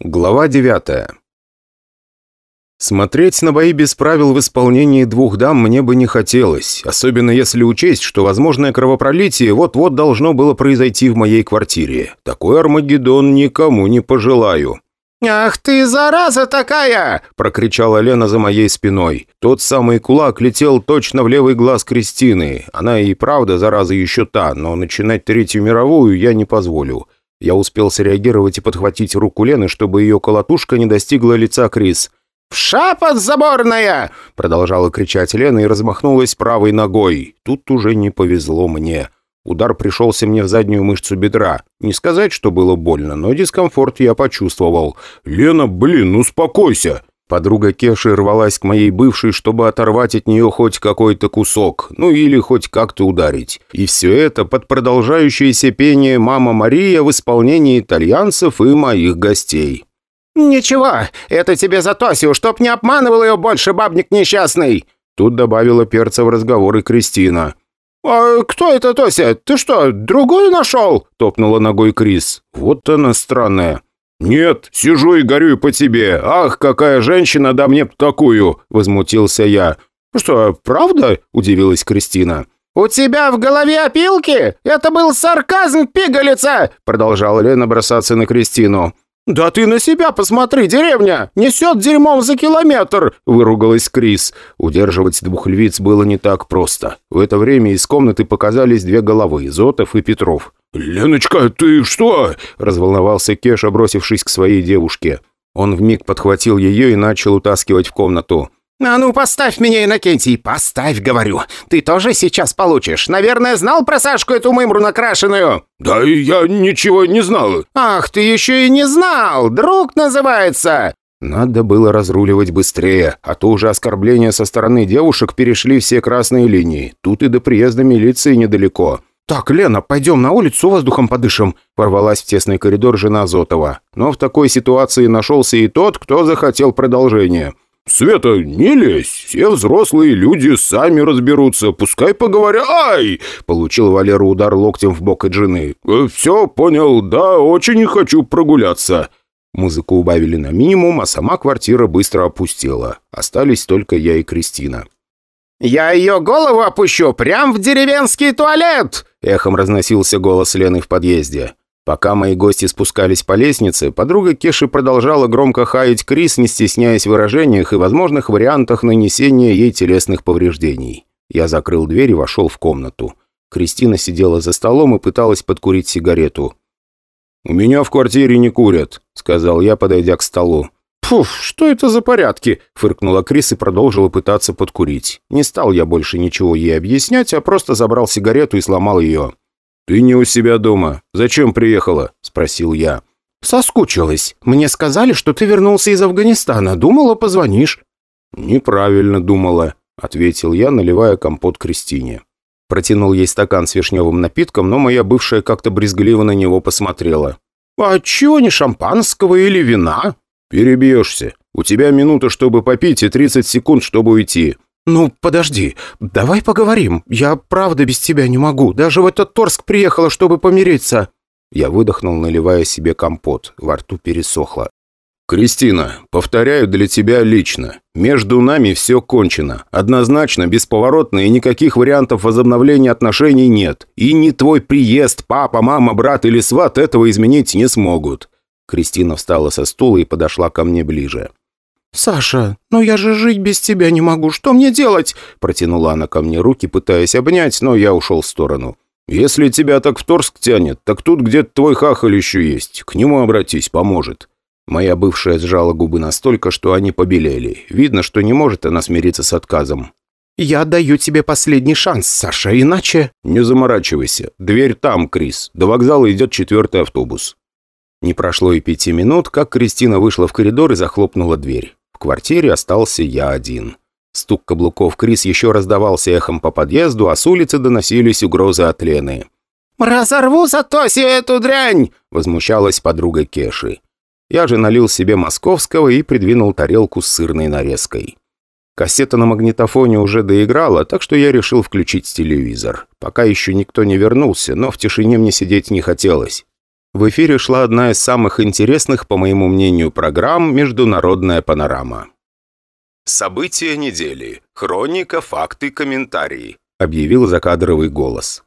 Глава 9 Смотреть на бои без правил в исполнении двух дам мне бы не хотелось, особенно если учесть, что возможное кровопролитие вот-вот должно было произойти в моей квартире. Такой Армагеддон никому не пожелаю. «Ах ты, зараза такая!» – прокричала Лена за моей спиной. Тот самый кулак летел точно в левый глаз Кристины. Она и правда, зараза, еще та, но начинать Третью мировую я не позволю. Я успел среагировать и подхватить руку Лены, чтобы ее колотушка не достигла лица Крис. «В шапот заборная!» — продолжала кричать Лена и размахнулась правой ногой. Тут уже не повезло мне. Удар пришелся мне в заднюю мышцу бедра. Не сказать, что было больно, но дискомфорт я почувствовал. «Лена, блин, успокойся!» Подруга Кеши рвалась к моей бывшей, чтобы оторвать от нее хоть какой-то кусок, ну или хоть как-то ударить. И все это под продолжающееся пение «Мама Мария» в исполнении итальянцев и моих гостей. «Ничего, это тебе за Тосю, чтоб не обманывал ее больше бабник несчастный!» Тут добавила перца в разговор и Кристина. «А кто это Тося? Ты что, другую нашел?» — топнула ногой Крис. «Вот она странная». «Нет, сижу и горюю по тебе. Ах, какая женщина, да мне такую!» – возмутился я. «Что, правда?» – удивилась Кристина. «У тебя в голове опилки? Это был сарказм, пигалица!» – продолжала Лена бросаться на Кристину. «Да ты на себя посмотри, деревня! Несет дерьмом за километр!» – выругалась Крис. Удерживать двух львиц было не так просто. В это время из комнаты показались две головы – Зотов и Петров. «Леночка, ты что?» – разволновался Кеша, бросившись к своей девушке. Он вмиг подхватил ее и начал утаскивать в комнату. «А ну, поставь меня, Иннокентий, поставь, говорю. Ты тоже сейчас получишь. Наверное, знал про Сашку эту мымру накрашенную?» «Да я ничего не знал». «Ах, ты еще и не знал! Друг называется!» Надо было разруливать быстрее, а то уже оскорбления со стороны девушек перешли все красные линии. Тут и до приезда милиции недалеко. «Так, Лена, пойдем на улицу воздухом подышим», – ворвалась в тесный коридор жена Зотова. Но в такой ситуации нашелся и тот, кто захотел продолжения – «Света, не лезь, все взрослые люди сами разберутся, пускай поговорят...» «Ай!» — получил Валера удар локтем в бок от жены. «Э, «Все, понял, да, очень хочу прогуляться». Музыку убавили на минимум, а сама квартира быстро опустела. Остались только я и Кристина. «Я ее голову опущу прямо в деревенский туалет!» — эхом разносился голос Лены в подъезде. Пока мои гости спускались по лестнице, подруга Кеши продолжала громко хаять Крис, не стесняясь в выражениях и возможных вариантах нанесения ей телесных повреждений. Я закрыл дверь и вошел в комнату. Кристина сидела за столом и пыталась подкурить сигарету. «У меня в квартире не курят», — сказал я, подойдя к столу. «Пф, что это за порядки?» — фыркнула Крис и продолжила пытаться подкурить. Не стал я больше ничего ей объяснять, а просто забрал сигарету и сломал ее. «Ты не у себя дома. Зачем приехала?» – спросил я. «Соскучилась. Мне сказали, что ты вернулся из Афганистана. Думала, позвонишь». «Неправильно думала», – ответил я, наливая компот Кристине. Протянул ей стакан с вишневым напитком, но моя бывшая как-то брезгливо на него посмотрела. «А чего не шампанского или вина?» «Перебьешься. У тебя минута, чтобы попить, и 30 секунд, чтобы уйти. «Ну, подожди, давай поговорим. Я правда без тебя не могу. Даже в этот Торск приехала, чтобы помириться». Я выдохнул, наливая себе компот. Во рту пересохло. «Кристина, повторяю для тебя лично. Между нами все кончено. Однозначно, бесповоротно и никаких вариантов возобновления отношений нет. И ни твой приезд, папа, мама, брат или сват этого изменить не смогут». Кристина встала со стула и подошла ко мне ближе. «Саша, ну я же жить без тебя не могу. Что мне делать?» Протянула она ко мне руки, пытаясь обнять, но я ушел в сторону. «Если тебя так в Торск тянет, так тут где-то твой хахаль еще есть. К нему обратись, поможет». Моя бывшая сжала губы настолько, что они побелели. Видно, что не может она смириться с отказом. «Я даю тебе последний шанс, Саша, иначе...» «Не заморачивайся. Дверь там, Крис. До вокзала идет четвертый автобус». Не прошло и пяти минут, как Кристина вышла в коридор и захлопнула дверь. В квартире остался я один. Стук каблуков Крис еще раздавался эхом по подъезду, а с улицы доносились угрозы от Лены. «Разорву за Тоси эту дрянь!» – возмущалась подруга Кеши. Я же налил себе московского и придвинул тарелку с сырной нарезкой. Кассета на магнитофоне уже доиграла, так что я решил включить телевизор. Пока еще никто не вернулся, но в тишине мне сидеть не хотелось. В эфире шла одна из самых интересных, по моему мнению, программ «Международная панорама». «События недели. Хроника, факты, комментарии», — объявил закадровый голос.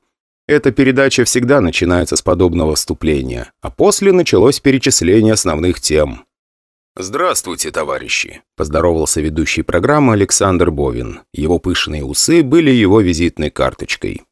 Эта передача всегда начинается с подобного вступления, а после началось перечисление основных тем. «Здравствуйте, товарищи!» – поздоровался ведущий программы Александр Бовин. Его пышные усы были его визитной карточкой.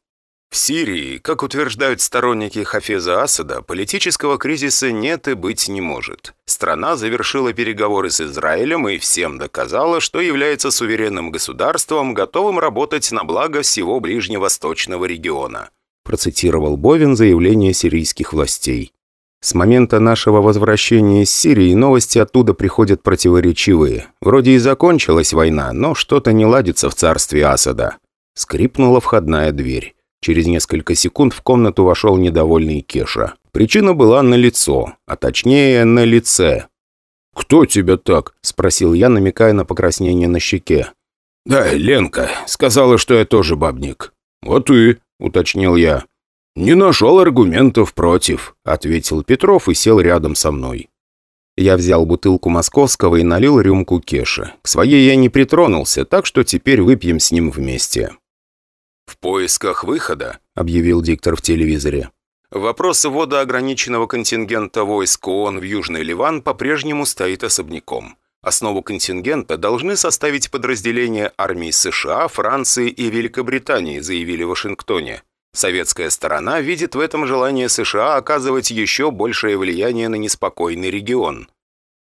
В Сирии, как утверждают сторонники Хафеза Асада, политического кризиса нет и быть не может. Страна завершила переговоры с Израилем и всем доказала, что является суверенным государством, готовым работать на благо всего ближневосточного региона. Процитировал Бовин заявление сирийских властей. С момента нашего возвращения из Сирии новости оттуда приходят противоречивые. Вроде и закончилась война, но что-то не ладится в царстве Асада. Скрипнула входная дверь. Через несколько секунд в комнату вошел недовольный Кеша. Причина была на лицо, а точнее на лице. «Кто тебя так?» – спросил я, намекая на покраснение на щеке. «Да, Ленка. Сказала, что я тоже бабник». «А ты?» – уточнил я. «Не нашел аргументов против», – ответил Петров и сел рядом со мной. Я взял бутылку московского и налил рюмку Кеши. К своей я не притронулся, так что теперь выпьем с ним вместе. «В поисках выхода», — объявил диктор в телевизоре. «Вопрос ввода ограниченного контингента войск ООН в Южный Ливан по-прежнему стоит особняком. Основу контингента должны составить подразделения армий США, Франции и Великобритании, заявили в Вашингтоне. Советская сторона видит в этом желание США оказывать еще большее влияние на неспокойный регион.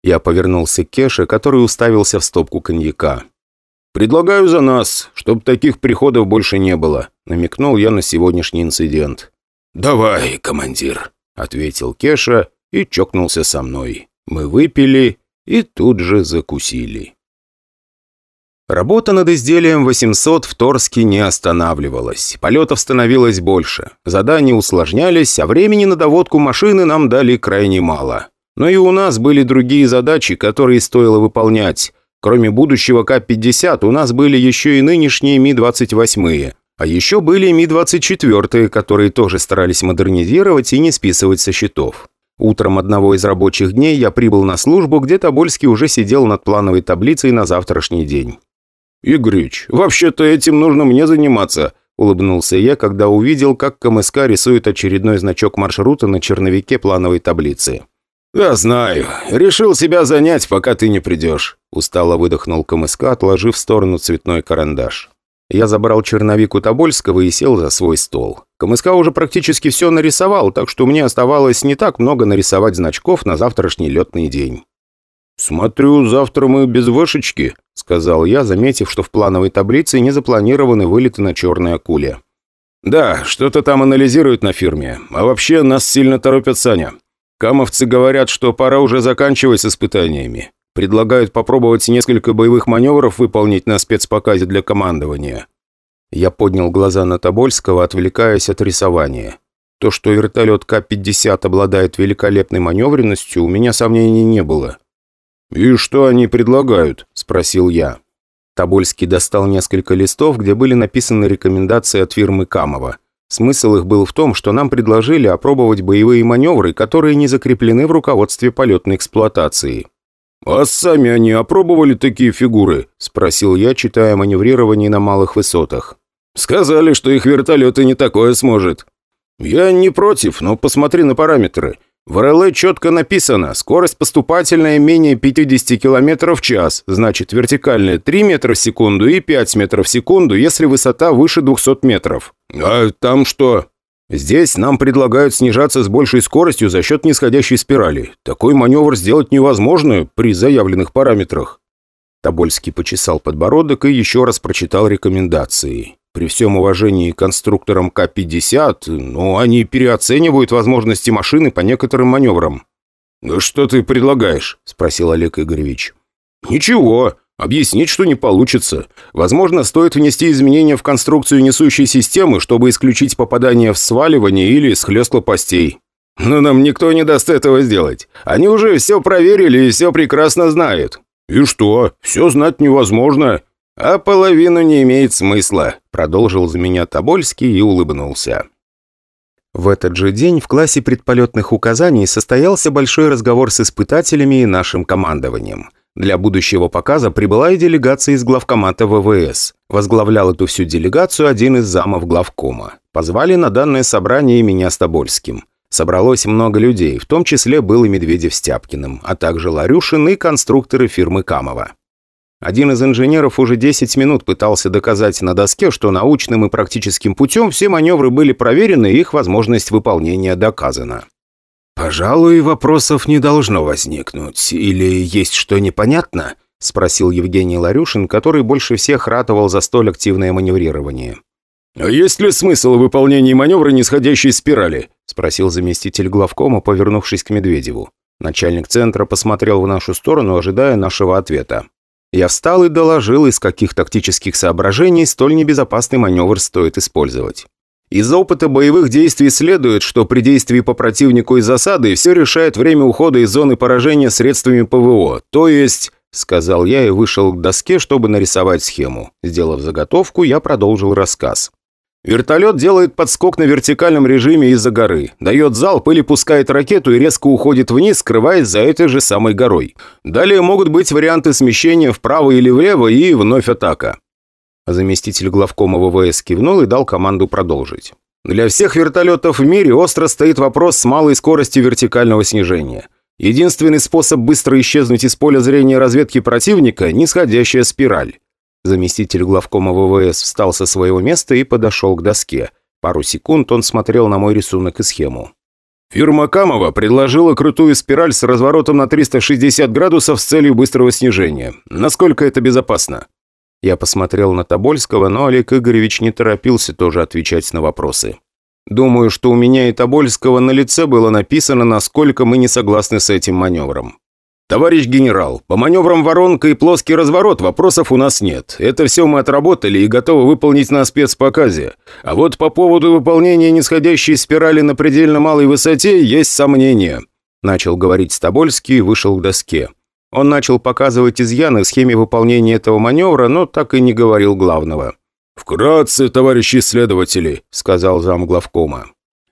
Я повернулся к Кеше, который уставился в стопку коньяка. «Предлагаю за нас, чтобы таких приходов больше не было», — намекнул я на сегодняшний инцидент. «Давай, командир», — ответил Кеша и чокнулся со мной. Мы выпили и тут же закусили. Работа над изделием 800 в Торске не останавливалась. Полетов становилось больше. Задания усложнялись, а времени на доводку машины нам дали крайне мало. Но и у нас были другие задачи, которые стоило выполнять. Кроме будущего К-50, у нас были еще и нынешние Ми-28. А еще были Ми-24, которые тоже старались модернизировать и не списывать со счетов. Утром одного из рабочих дней я прибыл на службу, где Тобольский уже сидел над плановой таблицей на завтрашний день. «Игорич, вообще-то этим нужно мне заниматься», – улыбнулся я, когда увидел, как КМСК рисует очередной значок маршрута на черновике плановой таблицы. «Я знаю. Решил себя занять, пока ты не придешь», – устало выдохнул КМСК, отложив в сторону цветной карандаш. Я забрал черновик у Тобольского и сел за свой стол. КМСК уже практически все нарисовал, так что мне оставалось не так много нарисовать значков на завтрашний летный день. «Смотрю, завтра мы без вышечки», – сказал я, заметив, что в плановой таблице не запланированы вылеты на черной акуле. «Да, что-то там анализируют на фирме. А вообще нас сильно торопят Саня. Камовцы говорят, что пора уже заканчивать с испытаниями. Предлагают попробовать несколько боевых маневров выполнить на спецпоказе для командования. Я поднял глаза на Тобольского, отвлекаясь от рисования. То, что вертолет К-50 обладает великолепной маневренностью, у меня сомнений не было. «И что они предлагают?» – спросил я. Тобольский достал несколько листов, где были написаны рекомендации от фирмы Камова. Смысл их был в том, что нам предложили опробовать боевые маневры, которые не закреплены в руководстве полетной эксплуатации. «А сами они опробовали такие фигуры?» – спросил я, читая маневрирование на малых высотах. «Сказали, что их вертолеты не такое сможет». «Я не против, но посмотри на параметры. В РЛЭ четко написано, скорость поступательная менее 50 км в час, значит вертикальная 3 метра в секунду и 5 метров в секунду, если высота выше 200 метров. А там что? Здесь нам предлагают снижаться с большей скоростью за счет нисходящей спирали. Такой маневр сделать невозможно при заявленных параметрах. Тобольский почесал подбородок и еще раз прочитал рекомендации. При всем уважении к конструкторам К-50, но они переоценивают возможности машины по некоторым маневрам. «Ну что ты предлагаешь?» – спросил Олег Игоревич. «Ничего. Объяснить, что не получится. Возможно, стоит внести изменения в конструкцию несущей системы, чтобы исключить попадание в сваливание или схлест лопастей. Но нам никто не даст этого сделать. Они уже все проверили и все прекрасно знают». «И что? Все знать невозможно. «А половину не имеет смысла», — продолжил за меня Тобольский и улыбнулся. В этот же день в классе предполетных указаний состоялся большой разговор с испытателями и нашим командованием. Для будущего показа прибыла и делегация из главкомата ВВС. Возглавлял эту всю делегацию один из замов главкома. Позвали на данное собрание и меня с Тобольским. Собралось много людей, в том числе был и Медведев с Тяпкиным, а также Ларюшин и конструкторы фирмы Камова. Один из инженеров уже 10 минут пытался доказать на доске, что научным и практическим путем все маневры были проверены и их возможность выполнения доказана. «Пожалуй, вопросов не должно возникнуть. Или есть что непонятно?» – спросил Евгений Ларюшин, который больше всех ратовал за столь активное маневрирование. «А есть ли смысл в выполнении маневра нисходящей спирали?» – спросил заместитель главкома, повернувшись к Медведеву. Начальник центра посмотрел в нашу сторону, ожидая нашего ответа. Я встал и доложил, из каких тактических соображений столь небезопасный маневр стоит использовать. Из опыта боевых действий следует, что при действии по противнику из засады все решает время ухода из зоны поражения средствами ПВО, то есть... Сказал я и вышел к доске, чтобы нарисовать схему. Сделав заготовку, я продолжил рассказ. Вертолет делает подскок на вертикальном режиме из-за горы, дает залп или пускает ракету и резко уходит вниз, скрываясь за этой же самой горой. Далее могут быть варианты смещения вправо или влево и вновь атака. Заместитель главкома ВВС кивнул и дал команду продолжить. Для всех вертолетов в мире остро стоит вопрос с малой скоростью вертикального снижения. Единственный способ быстро исчезнуть из поля зрения разведки противника – нисходящая спираль. Заместитель главкома ВВС встал со своего места и подошел к доске. Пару секунд он смотрел на мой рисунок и схему. Фирма Камова предложила крутую спираль с разворотом на 360 градусов с целью быстрого снижения. Насколько это безопасно? Я посмотрел на Тобольского, но Олег Игоревич не торопился тоже отвечать на вопросы. Думаю, что у меня и Тобольского на лице было написано, насколько мы не согласны с этим маневром. «Товарищ генерал, по маневрам воронка и плоский разворот вопросов у нас нет. Это все мы отработали и готовы выполнить на спецпоказе. А вот по поводу выполнения нисходящей спирали на предельно малой высоте есть сомнения». Начал говорить Стобольский и вышел к доске. Он начал показывать изъяны в схеме выполнения этого маневра, но так и не говорил главного. «Вкратце, товарищи следователи», — сказал зам главкома.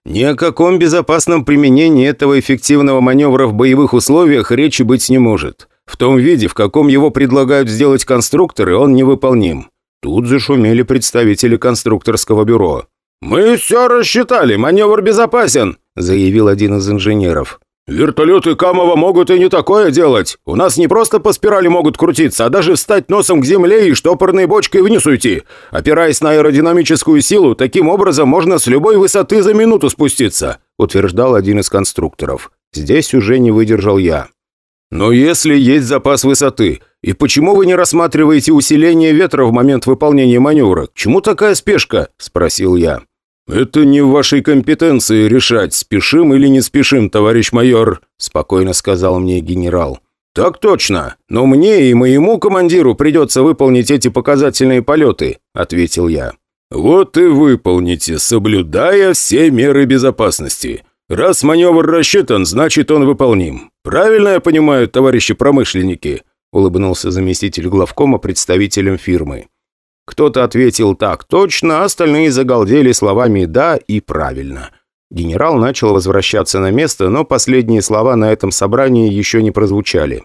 Ни о каком безопасном применении этого эффективного маневра в боевых условиях речи быть не может. В том виде, в каком его предлагают сделать конструкторы, он невыполним. Тут зашумели представители конструкторского бюро. «Мы все рассчитали, маневр безопасен», – заявил один из инженеров. «Вертолеты Камова могут и не такое делать. У нас не просто по спирали могут крутиться, а даже встать носом к земле и штопорной бочкой вниз уйти. Опираясь на аэродинамическую силу, таким образом можно с любой высоты за минуту спуститься», утверждал один из конструкторов. Здесь уже не выдержал я. «Но если есть запас высоты, и почему вы не рассматриваете усиление ветра в момент выполнения маневра? К чему такая спешка?» – спросил я. «Это не в вашей компетенции решать, спешим или не спешим, товарищ майор», спокойно сказал мне генерал. «Так точно. Но мне и моему командиру придется выполнить эти показательные полеты», ответил я. «Вот и выполните, соблюдая все меры безопасности. Раз маневр рассчитан, значит он выполним. Правильно я понимаю, товарищи промышленники?» улыбнулся заместитель главкома представителем фирмы. Кто-то ответил «так точно», а остальные загалдели словами «да» и «правильно». Генерал начал возвращаться на место, но последние слова на этом собрании еще не прозвучали.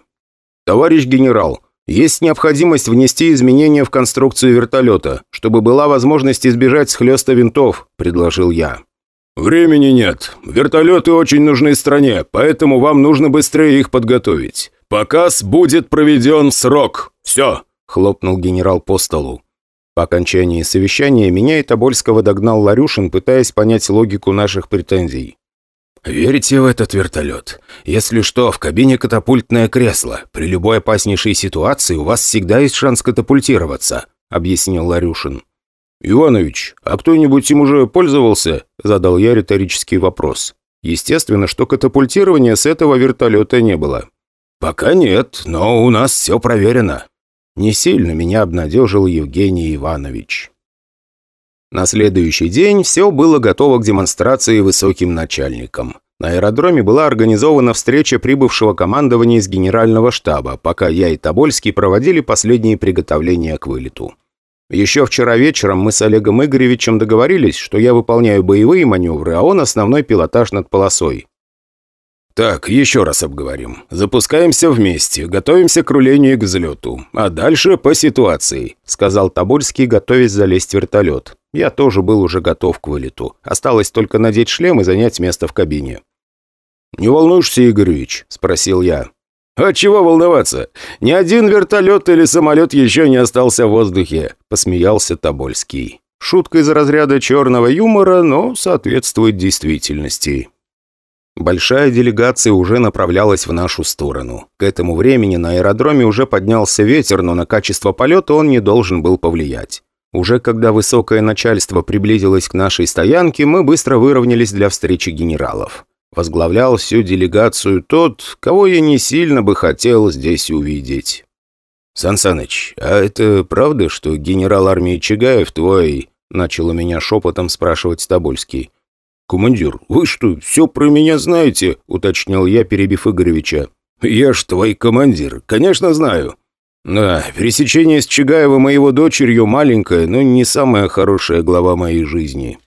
«Товарищ генерал, есть необходимость внести изменения в конструкцию вертолета, чтобы была возможность избежать схлеста винтов», – предложил я. «Времени нет. Вертолеты очень нужны стране, поэтому вам нужно быстрее их подготовить. Показ будет проведен в срок. Все», – хлопнул генерал по столу. По окончании совещания меня и Тобольского догнал Ларюшин, пытаясь понять логику наших претензий. «Верите в этот вертолет? Если что, в кабине катапультное кресло. При любой опаснейшей ситуации у вас всегда есть шанс катапультироваться», — объяснил Ларюшин. «Иванович, а кто-нибудь им уже пользовался?» — задал я риторический вопрос. Естественно, что катапультирования с этого вертолета не было. «Пока нет, но у нас все проверено», не сильно меня обнадежил Евгений Иванович. На следующий день все было готово к демонстрации высоким начальникам. На аэродроме была организована встреча прибывшего командования из генерального штаба, пока я и Тобольский проводили последние приготовления к вылету. Еще вчера вечером мы с Олегом Игоревичем договорились, что я выполняю боевые маневры, а он основной пилотаж над полосой. «Так, еще раз обговорим. Запускаемся вместе, готовимся к рулению и к взлету. А дальше по ситуации», — сказал Тобольский, готовясь залезть в вертолет. Я тоже был уже готов к вылету. Осталось только надеть шлем и занять место в кабине. «Не волнуешься, Игоревич?» – спросил я. «А чего волноваться? Ни один вертолет или самолет еще не остался в воздухе», – посмеялся Тобольский. Шутка из разряда черного юмора, но соответствует действительности. Большая делегация уже направлялась в нашу сторону. К этому времени на аэродроме уже поднялся ветер, но на качество полета он не должен был повлиять. Уже когда высокое начальство приблизилось к нашей стоянке, мы быстро выровнялись для встречи генералов. Возглавлял всю делегацию тот, кого я не сильно бы хотел здесь увидеть. «Сан Саныч, а это правда, что генерал армии Чигаев твой...» Начал у меня шепотом спрашивать Тобольский. «Командир, вы что, все про меня знаете?» — уточнил я, перебив Игоревича. «Я ж твой командир, конечно знаю». «Да, пересечение с Чигаевым и его дочерью маленькое, но не самая хорошая глава моей жизни».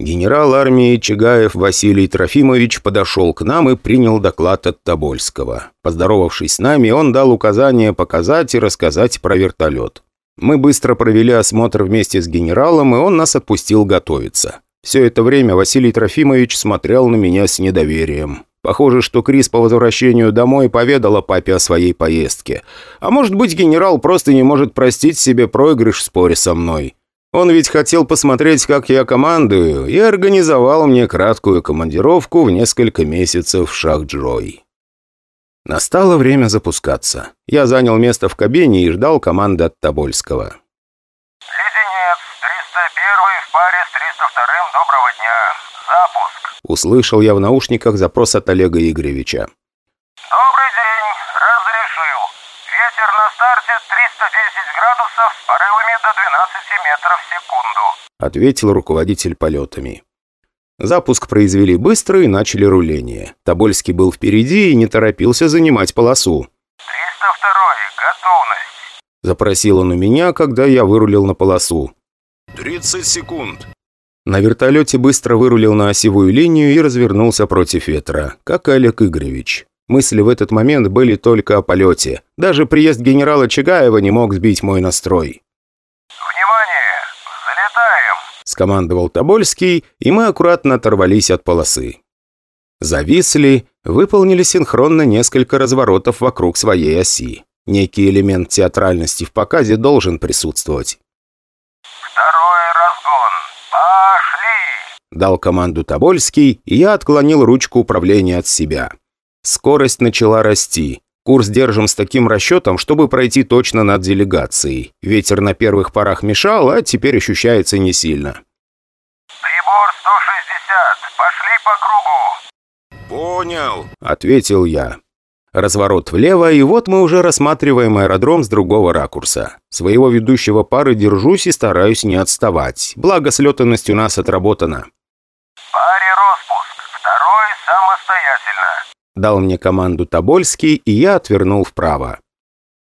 Генерал армии Чигаев Василий Трофимович подошел к нам и принял доклад от Тобольского. Поздоровавшись с нами, он дал указание показать и рассказать про вертолет. Мы быстро провели осмотр вместе с генералом, и он нас отпустил готовиться. Все это время Василий Трофимович смотрел на меня с недоверием. Похоже, что Крис по возвращению домой поведала папе о своей поездке. А может быть, генерал просто не может простить себе проигрыш в споре со мной. Он ведь хотел посмотреть, как я командую, и организовал мне краткую командировку в несколько месяцев в Шахджой. Настало время запускаться. Я занял место в кабине и ждал команды от Тобольского. Запуск!» Услышал я в наушниках запрос от Олега Игоревича. «Добрый день, разрешил. Ветер на старте 310 градусов с порывами до 12 метров в секунду», ответил руководитель полетами. Запуск произвели быстро и начали руление. Тобольский был впереди и не торопился занимать полосу. 302 готовность. Запросил он у меня, когда я вырулил на полосу. «30 секунд». На вертолете быстро вырулил на осевую линию и развернулся против ветра, как Олег Игоревич. Мысли в этот момент были только о полете. Даже приезд генерала Чигаева не мог сбить мой настрой. «Внимание! Залетаем!» – скомандовал Тобольский, и мы аккуратно оторвались от полосы. Зависли, выполнили синхронно несколько разворотов вокруг своей оси. Некий элемент театральности в показе должен присутствовать. «Второй разгон. Пошли!» Дал команду Тобольский, и я отклонил ручку управления от себя. Скорость начала расти. Курс держим с таким расчетом, чтобы пройти точно над делегацией. Ветер на первых порах мешал, а теперь ощущается не сильно. «Прибор 160. Пошли по кругу!» «Понял». – ответил я. Разворот влево, и вот мы уже рассматриваем аэродром с другого ракурса. Своего ведущего пары держусь и стараюсь не отставать. Благо, слетанность у нас отработана. Дал мне команду Тобольский, и я отвернул вправо.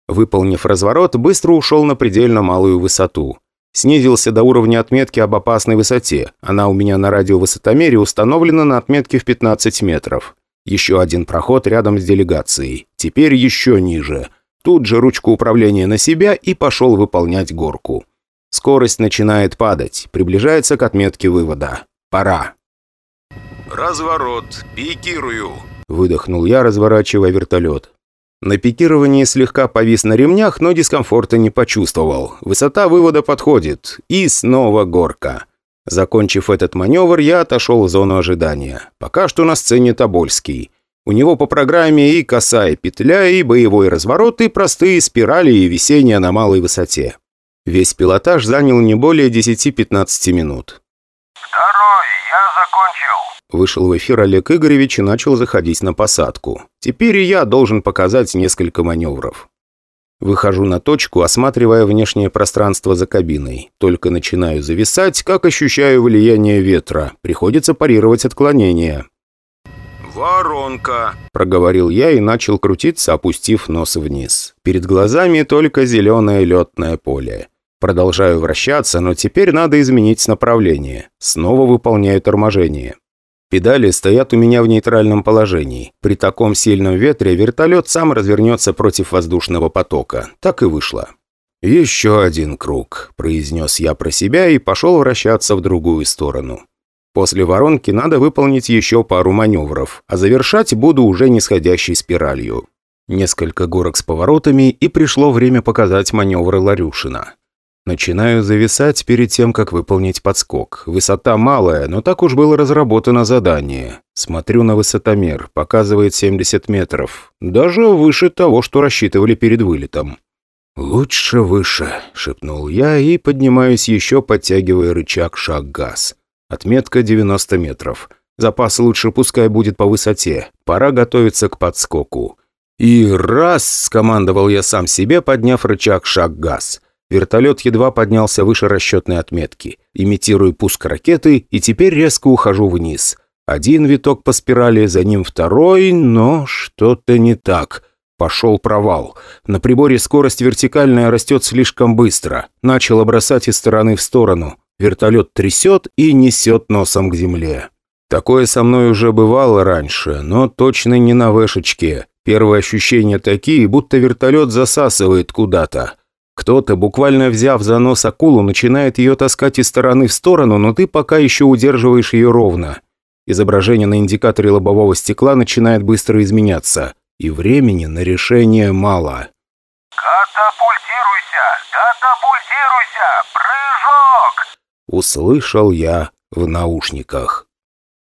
Выполнив разворот, быстро ушел на предельно малую высоту. Снизился до уровня отметки об опасной высоте. Она у меня на радиовысотомере установлена на отметке в 15 метров. Еще один проход рядом с делегацией. Теперь еще ниже. Тут же ручку управления на себя и пошел выполнять горку. Скорость начинает падать. Приближается к отметке вывода. Пора. «Разворот. Пикирую». Выдохнул я, разворачивая вертолет. На пикировании слегка повис на ремнях, но дискомфорта не почувствовал. Высота вывода подходит. И снова горка. Закончив этот маневр, я отошел в зону ожидания. Пока что на сцене Тобольский. У него по программе и косая петля, и боевой разворот, и простые спирали, и висение на малой высоте. Весь пилотаж занял не более 10-15 минут. Вышел в эфир Олег Игоревич и начал заходить на посадку. Теперь и я должен показать несколько маневров. Выхожу на точку, осматривая внешнее пространство за кабиной. Только начинаю зависать, как ощущаю влияние ветра. Приходится парировать отклонения. «Воронка». Проговорил я и начал крутиться, опустив нос вниз. Перед глазами только зеленое летное поле. Продолжаю вращаться, но теперь надо изменить направление. Снова выполняю торможение. Педали стоят у меня в нейтральном положении. При таком сильном ветре вертолет сам развернется против воздушного потока. Так и вышло. «Еще один круг», – произнес я про себя и пошел вращаться в другую сторону. После воронки надо выполнить еще пару маневров, а завершать буду уже нисходящей спиралью. Несколько горок с поворотами, и пришло время показать маневры Ларюшина. Начинаю зависать перед тем, как выполнить подскок. Высота малая, но так уж было разработано задание. Смотрю на высотомер, показывает 70 метров. Даже выше того, что рассчитывали перед вылетом. «Лучше выше», — шепнул я и поднимаюсь еще, подтягивая рычаг шаг-газ. Отметка 90 метров. Запас лучше пускай будет по высоте. Пора готовиться к подскоку. И раз, скомандовал я сам себе, подняв рычаг шаг-газ. Вертолет едва поднялся выше расчетной отметки. Имитирую пуск ракеты и теперь резко ухожу вниз. Один виток по спирали, за ним второй, но что-то не так. Пошел провал. На приборе скорость вертикальная растет слишком быстро. Начало бросать из стороны в сторону. Вертолет трясет и несет носом к земле. Такое со мной уже бывало раньше, но точно не на вешечке. Первые ощущения такие, будто вертолет засасывает куда-то. Кто-то, буквально взяв за нос акулу, начинает ее таскать из стороны в сторону, но ты пока еще удерживаешь ее ровно. Изображение на индикаторе лобового стекла начинает быстро изменяться, и времени на решение мало. «Катапультируйся! Катапультируйся! Прыжок!» Услышал я в наушниках.